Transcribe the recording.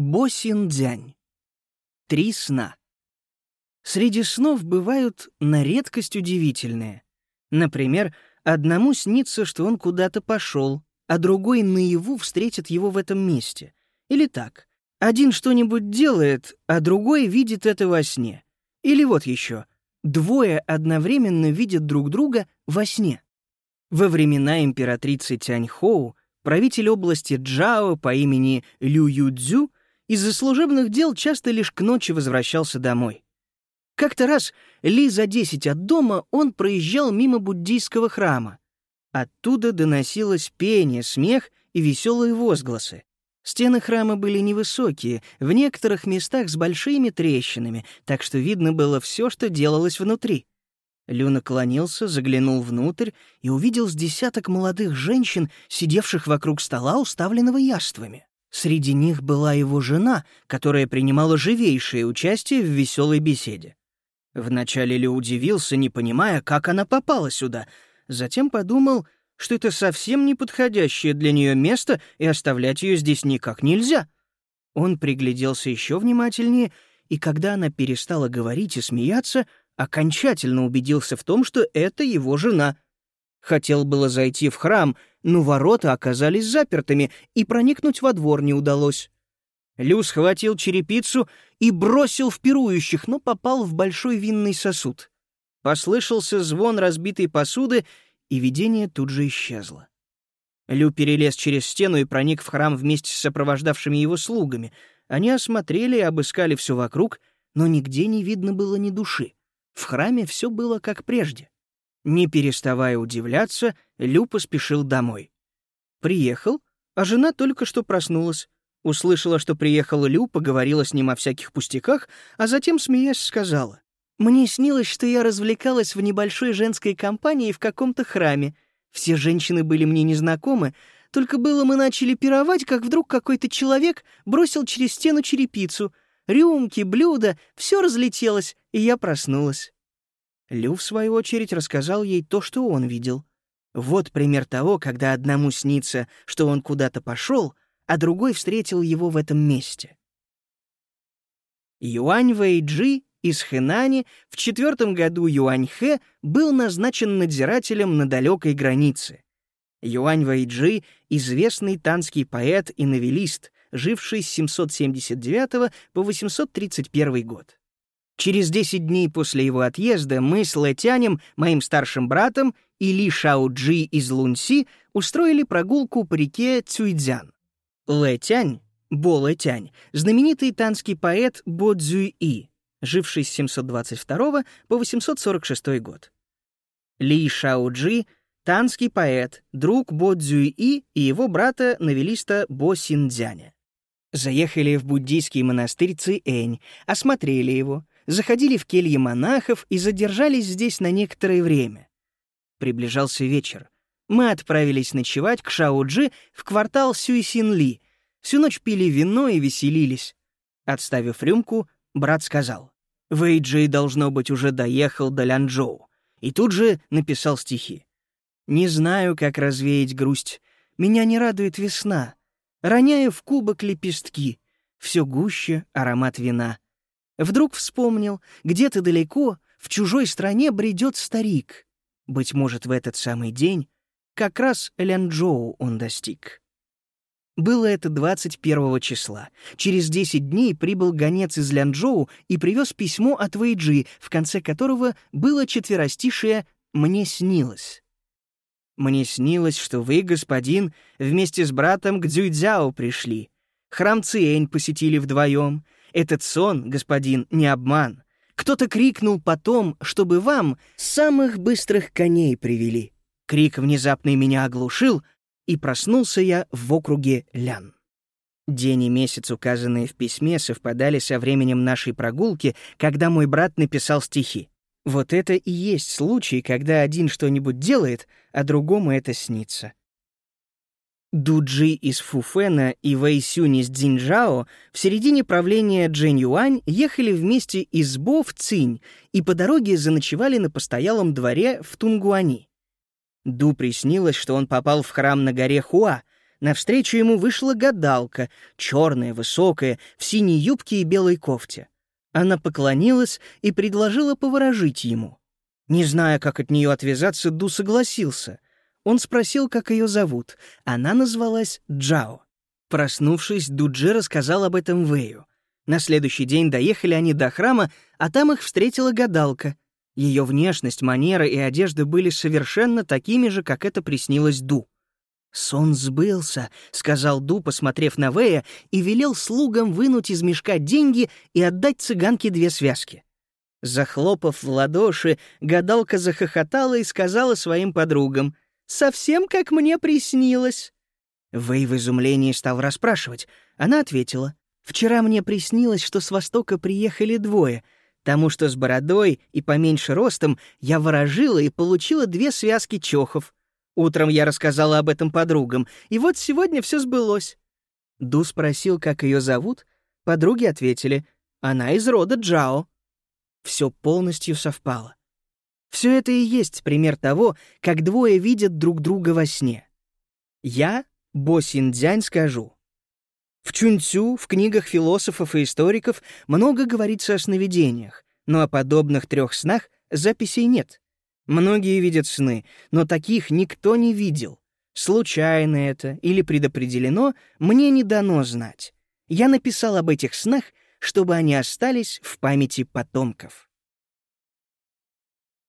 Босиндзянь. Три сна. Среди снов бывают на редкость удивительные. Например, одному снится, что он куда-то пошел, а другой наяву встретит его в этом месте. Или так. Один что-нибудь делает, а другой видит это во сне. Или вот еще. Двое одновременно видят друг друга во сне. Во времена императрицы Тяньхоу правитель области Джао по имени Лю Юдзю из-за служебных дел часто лишь к ночи возвращался домой. Как-то раз, ли за десять от дома, он проезжал мимо буддийского храма. Оттуда доносилось пение, смех и веселые возгласы. Стены храма были невысокие, в некоторых местах с большими трещинами, так что видно было все, что делалось внутри. Лю наклонился, заглянул внутрь и увидел с десяток молодых женщин, сидевших вокруг стола, уставленного яствами. Среди них была его жена, которая принимала живейшее участие в веселой беседе. Вначале Лю удивился, не понимая, как она попала сюда. Затем подумал, что это совсем неподходящее для нее место, и оставлять ее здесь никак нельзя. Он пригляделся еще внимательнее, и когда она перестала говорить и смеяться, окончательно убедился в том, что это его жена. Хотел было зайти в храм — но ворота оказались запертыми, и проникнуть во двор не удалось. Лю схватил черепицу и бросил в пирующих, но попал в большой винный сосуд. Послышался звон разбитой посуды, и видение тут же исчезло. Лю перелез через стену и проник в храм вместе с сопровождавшими его слугами. Они осмотрели и обыскали все вокруг, но нигде не видно было ни души. В храме все было как прежде. Не переставая удивляться, Лю поспешил домой. Приехал, а жена только что проснулась. Услышала, что приехал Лю, поговорила с ним о всяких пустяках, а затем, смеясь, сказала. «Мне снилось, что я развлекалась в небольшой женской компании в каком-то храме. Все женщины были мне незнакомы, только было мы начали пировать, как вдруг какой-то человек бросил через стену черепицу. Рюмки, блюда — все разлетелось, и я проснулась. Лю, в свою очередь, рассказал ей то, что он видел. Вот пример того, когда одному снится, что он куда-то пошел, а другой встретил его в этом месте. Юань Вэйджи из Хэнани в четвертом году Юаньхэ был назначен надзирателем на далекой границе. Юань Вэйджи — известный танский поэт и новелист, живший с 779 по 831 год. Через 10 дней после его отъезда мы с Лэтянем, моим старшим братом, и Ли Шао-Джи из Лунси устроили прогулку по реке Цюйцзян. Лэтянь, Бо Лэтянь, знаменитый танский поэт Бо Цзюи, живший с 722 по 846 год. Ли Шао-Джи — танский поэт, друг Бо Цзюи и его брата-новелиста Бо Синдзяня. Заехали в буддийский монастырь Ци-Энь, осмотрели его, заходили в кельи монахов и задержались здесь на некоторое время. Приближался вечер. Мы отправились ночевать к Шаоджи в квартал Сюйсинли. Всю ночь пили вино и веселились. Отставив рюмку, брат сказал, «Вэйджей, должно быть, уже доехал до Лянчжоу». И тут же написал стихи. «Не знаю, как развеять грусть. Меня не радует весна. Роняю в кубок лепестки. Все гуще аромат вина. Вдруг вспомнил, где-то далеко, в чужой стране бредет старик. Быть может, в этот самый день как раз Лянчжоу он достиг. Было это 21 числа. Через 10 дней прибыл гонец из Лянчжоу и привез письмо от Вэйджи, в конце которого было четверостишее «Мне снилось». «Мне снилось, что вы, господин, вместе с братом к Дзюйцзяо пришли. Храм Циэнь посетили вдвоем, этот сон, господин, не обман. Кто-то крикнул потом, чтобы вам самых быстрых коней привели. Крик внезапный меня оглушил, и проснулся я в округе Лян. День и месяц, указанные в письме, совпадали со временем нашей прогулки, когда мой брат написал стихи. Вот это и есть случай, когда один что-нибудь делает, а другому это снится. Дуджи из Фуфена и Вэйсюнь из Цзиньжао в середине правления Джэнь Юань ехали вместе из Бо в Цинь и по дороге заночевали на постоялом дворе в Тунгуани. Ду приснилось, что он попал в храм на горе Хуа, Навстречу ему вышла гадалка, черная, высокая, в синей юбке и белой кофте. Она поклонилась и предложила поворожить ему. Не зная, как от нее отвязаться, Ду согласился. Он спросил, как ее зовут. Она назвалась Джао. Проснувшись, Дуджи рассказал об этом Вэю. На следующий день доехали они до храма, а там их встретила гадалка. Ее внешность, манера и одежда были совершенно такими же, как это приснилось Ду. «Сон сбылся», — сказал Ду, посмотрев на Вэя, и велел слугам вынуть из мешка деньги и отдать цыганке две связки. Захлопав в ладоши, гадалка захохотала и сказала своим подругам, «Совсем как мне приснилось». Вэй в изумлении стал расспрашивать. Она ответила, «Вчера мне приснилось, что с востока приехали двое. Тому, что с бородой и поменьше ростом, я ворожила и получила две связки чохов. Утром я рассказала об этом подругам, и вот сегодня все сбылось». Ду спросил, как ее зовут. Подруги ответили, «Она из рода Джао». Все полностью совпало. Все это и есть пример того, как двое видят друг друга во сне. Я, Бо Синдзянь, скажу. В Чунцю, в книгах философов и историков много говорится о сновидениях, но о подобных трех снах записей нет. Многие видят сны, но таких никто не видел. Случайно это или предопределено, мне не дано знать. Я написал об этих снах, чтобы они остались в памяти потомков.